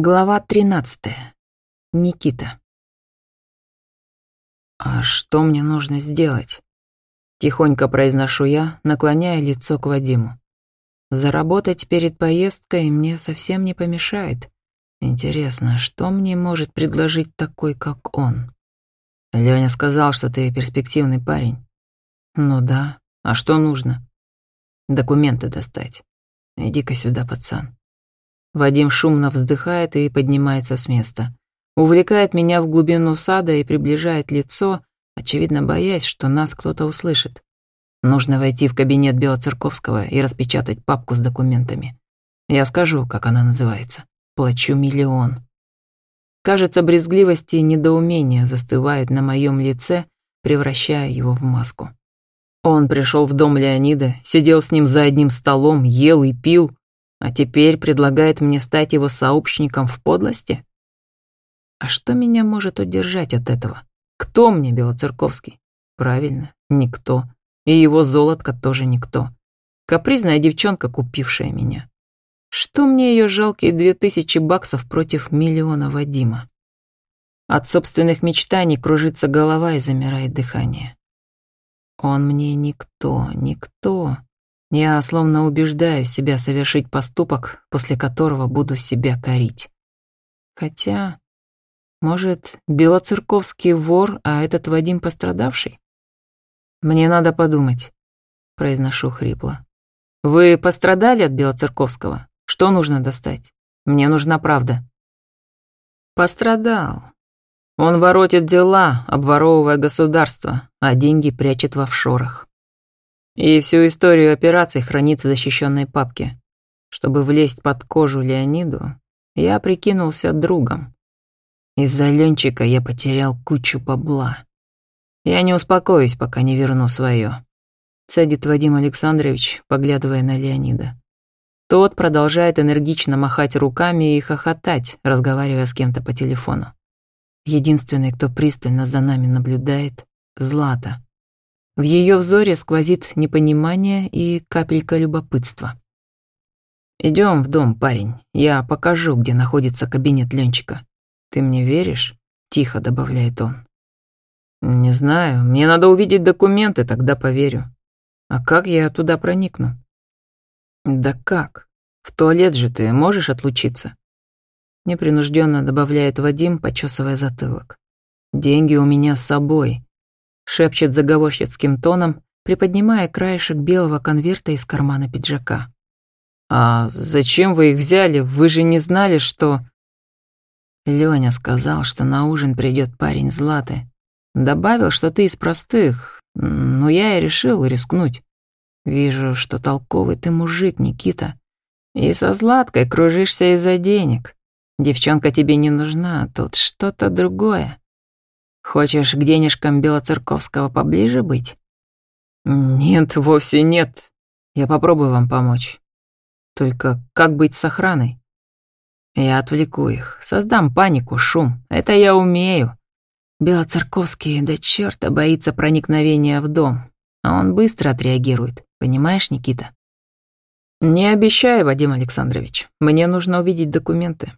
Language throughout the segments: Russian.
Глава 13. Никита. «А что мне нужно сделать?» Тихонько произношу я, наклоняя лицо к Вадиму. Заработать перед поездкой мне совсем не помешает. Интересно, что мне может предложить такой, как он? Леня сказал, что ты перспективный парень. Ну да, а что нужно? Документы достать. Иди-ка сюда, пацан. Вадим шумно вздыхает и поднимается с места. Увлекает меня в глубину сада и приближает лицо, очевидно боясь, что нас кто-то услышит. Нужно войти в кабинет Белоцерковского и распечатать папку с документами. Я скажу, как она называется. Плачу миллион. Кажется, брезгливости и недоумение застывают на моем лице, превращая его в маску. Он пришел в дом Леонида, сидел с ним за одним столом, ел и пил, а теперь предлагает мне стать его сообщником в подлости? А что меня может удержать от этого? Кто мне Белоцерковский? Правильно, никто. И его золотко тоже никто. Капризная девчонка, купившая меня. Что мне ее жалкие две тысячи баксов против миллиона Вадима? От собственных мечтаний кружится голова и замирает дыхание. Он мне никто, никто. Я словно убеждаю себя совершить поступок, после которого буду себя корить. Хотя, может, Белоцерковский вор, а этот Вадим пострадавший? Мне надо подумать, произношу хрипло. Вы пострадали от Белоцерковского? Что нужно достать? Мне нужна правда. Пострадал. Он воротит дела, обворовывая государство, а деньги прячет в офшорах. И всю историю операций хранит в защищенной папке. Чтобы влезть под кожу Леониду, я прикинулся другом. Из-за Ленчика я потерял кучу бабла. Я не успокоюсь, пока не верну свое. Цедит Вадим Александрович, поглядывая на Леонида. Тот продолжает энергично махать руками и хохотать, разговаривая с кем-то по телефону. Единственный, кто пристально за нами наблюдает — Злата. В ее взоре сквозит непонимание и капелька любопытства. Идем в дом, парень. Я покажу, где находится кабинет Ленчика. Ты мне веришь? Тихо добавляет он. Не знаю, мне надо увидеть документы, тогда поверю. А как я туда проникну? Да как? В туалет же ты можешь отлучиться? Непринужденно добавляет Вадим, почесывая затылок. Деньги у меня с собой шепчет заговорщицким тоном, приподнимая краешек белого конверта из кармана пиджака. «А зачем вы их взяли? Вы же не знали, что...» Лёня сказал, что на ужин придет парень Златы. Добавил, что ты из простых, но я и решил рискнуть. Вижу, что толковый ты мужик, Никита. И со Златкой кружишься из-за денег. Девчонка тебе не нужна, тут что-то другое. Хочешь к денежкам Белоцерковского поближе быть? Нет, вовсе нет. Я попробую вам помочь. Только как быть с охраной? Я отвлеку их, создам панику, шум. Это я умею. Белоцерковский до черта боится проникновения в дом, а он быстро отреагирует. Понимаешь, Никита? Не обещаю, Вадим Александрович. Мне нужно увидеть документы.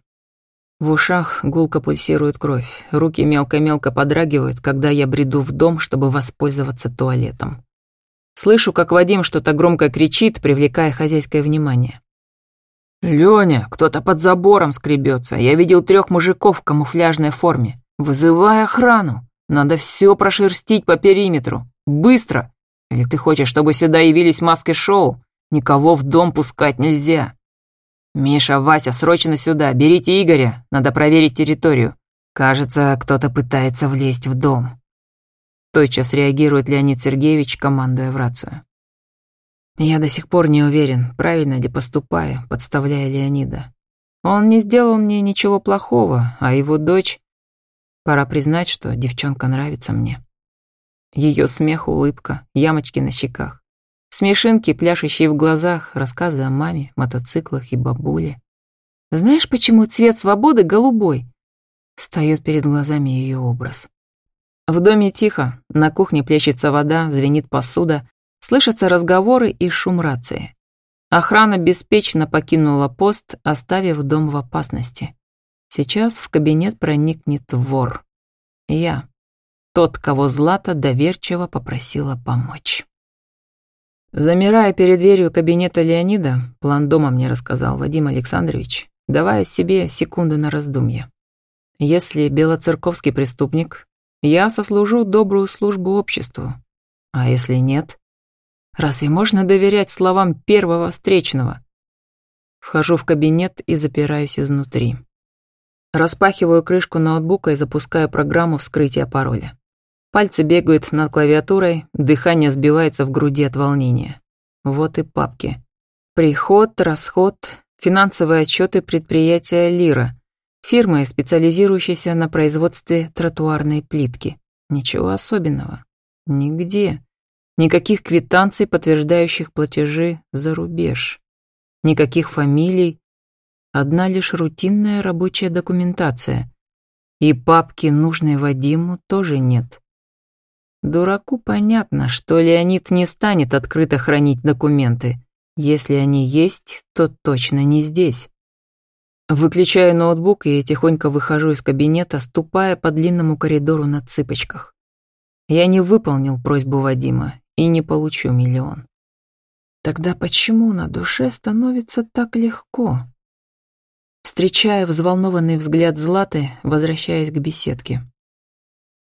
В ушах гулко пульсирует кровь, руки мелко-мелко подрагивают, когда я бреду в дом, чтобы воспользоваться туалетом. Слышу, как Вадим что-то громко кричит, привлекая хозяйское внимание. «Лёня, кто-то под забором скребется. Я видел трех мужиков в камуфляжной форме. Вызывай охрану. Надо все прошерстить по периметру. Быстро! Или ты хочешь, чтобы сюда явились маски-шоу? Никого в дом пускать нельзя!» «Миша, Вася, срочно сюда, берите Игоря, надо проверить территорию. Кажется, кто-то пытается влезть в дом». Тотчас реагирует Леонид Сергеевич, командуя в рацию. Я до сих пор не уверен, правильно ли поступаю, подставляя Леонида. Он не сделал мне ничего плохого, а его дочь... Пора признать, что девчонка нравится мне. Ее смех, улыбка, ямочки на щеках. Смешинки, пляшущие в глазах, рассказы о маме, мотоциклах и бабуле. Знаешь, почему цвет свободы голубой? Встает перед глазами ее образ. В доме тихо, на кухне плещется вода, звенит посуда, слышатся разговоры и шум рации. Охрана беспечно покинула пост, оставив дом в опасности. Сейчас в кабинет проникнет вор. Я. Тот, кого Злата доверчиво попросила помочь. Замирая перед дверью кабинета Леонида, план дома мне рассказал Вадим Александрович, давая себе секунду на раздумье. Если белоцерковский преступник, я сослужу добрую службу обществу. А если нет? Разве можно доверять словам первого встречного? Вхожу в кабинет и запираюсь изнутри. Распахиваю крышку ноутбука и запускаю программу вскрытия пароля. Пальцы бегают над клавиатурой, дыхание сбивается в груди от волнения. Вот и папки. Приход, расход, финансовые отчеты предприятия «Лира», фирмы, специализирующейся на производстве тротуарной плитки. Ничего особенного. Нигде. Никаких квитанций, подтверждающих платежи за рубеж. Никаких фамилий. Одна лишь рутинная рабочая документация. И папки, нужной Вадиму, тоже нет. Дураку понятно, что Леонид не станет открыто хранить документы. Если они есть, то точно не здесь. Выключаю ноутбук и тихонько выхожу из кабинета, ступая по длинному коридору на цыпочках. Я не выполнил просьбу Вадима и не получу миллион. Тогда почему на душе становится так легко? Встречая взволнованный взгляд Златы, возвращаясь к беседке.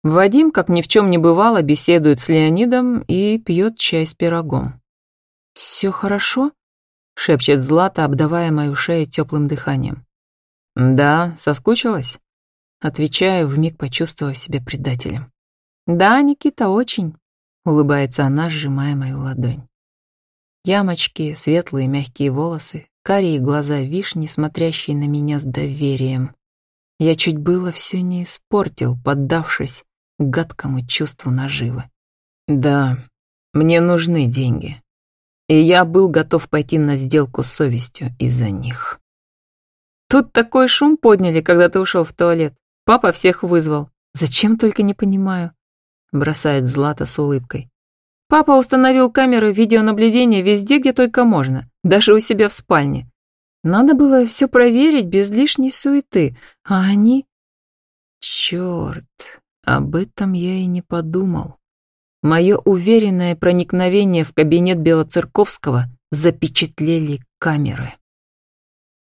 Вадим, как ни в чем не бывало, беседует с Леонидом и пьет чай с пирогом. «Все хорошо?» — шепчет Злата, обдавая мою шею теплым дыханием. «Да, соскучилась?» Отвечаю, вмиг почувствовав себя предателем. «Да, Никита, очень», — улыбается она, сжимая мою ладонь. Ямочки, светлые мягкие волосы, карие глаза вишни, смотрящие на меня с доверием. Я чуть было все не испортил, поддавшись гадкому чувству наживы. Да, мне нужны деньги. И я был готов пойти на сделку с совестью из-за них. Тут такой шум подняли, когда ты ушел в туалет. Папа всех вызвал. Зачем только не понимаю. Бросает Злата с улыбкой. Папа установил камеры видеонаблюдения везде, где только можно, даже у себя в спальне. Надо было все проверить без лишней суеты, а они... Черт, об этом я и не подумал. Мое уверенное проникновение в кабинет Белоцерковского запечатлели камеры.